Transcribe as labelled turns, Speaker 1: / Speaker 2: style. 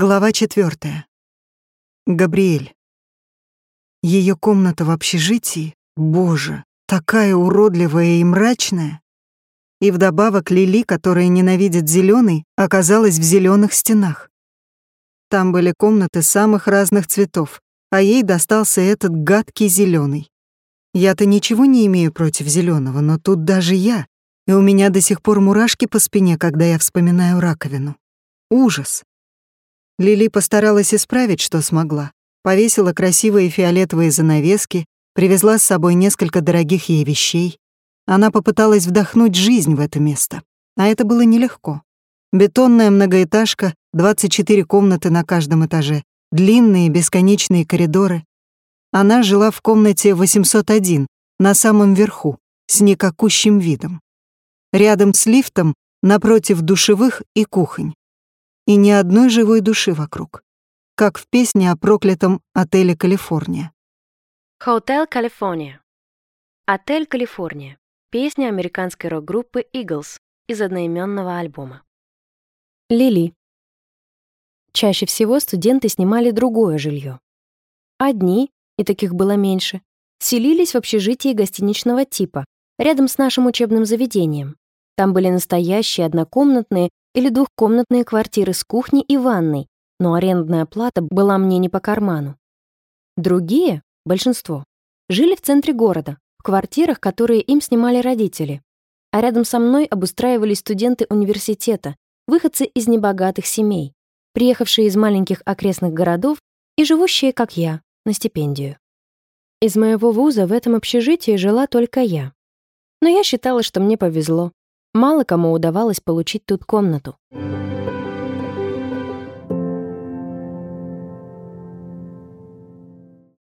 Speaker 1: Глава четвертая. Габриэль. Ее комната в общежитии, боже, такая уродливая и мрачная. И вдобавок Лили, которая ненавидит зеленый, оказалась в зеленых стенах. Там были комнаты самых разных цветов, а ей достался этот гадкий зеленый. Я-то ничего не имею против зеленого, но тут даже я, и у меня до сих пор мурашки по спине, когда я вспоминаю раковину. Ужас. Лили постаралась исправить, что смогла. Повесила красивые фиолетовые занавески, привезла с собой несколько дорогих ей вещей. Она попыталась вдохнуть жизнь в это место. А это было нелегко. Бетонная многоэтажка, 24 комнаты на каждом этаже, длинные бесконечные коридоры. Она жила в комнате 801, на самом верху, с никакущим видом. Рядом с лифтом, напротив душевых и кухонь и ни одной живой души вокруг, как в песне о проклятом отеле «Калифорния».
Speaker 2: Hotel California. Отель Калифорния. Песня американской рок-группы Eagles из одноименного альбома. Лили. Чаще всего студенты снимали другое жилье. Одни, и таких было меньше, селились в общежитии гостиничного типа, рядом с нашим учебным заведением. Там были настоящие однокомнатные или двухкомнатные квартиры с кухней и ванной, но арендная плата была мне не по карману. Другие, большинство, жили в центре города, в квартирах, которые им снимали родители. А рядом со мной обустраивались студенты университета, выходцы из небогатых семей, приехавшие из маленьких окрестных городов и живущие, как я, на стипендию. Из моего вуза в этом общежитии жила только я. Но я считала, что мне повезло. Мало кому удавалось получить тут комнату.